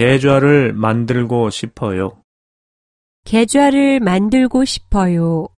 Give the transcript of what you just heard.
계좌를 만들고 싶어요. 계좌를 만들고 싶어요.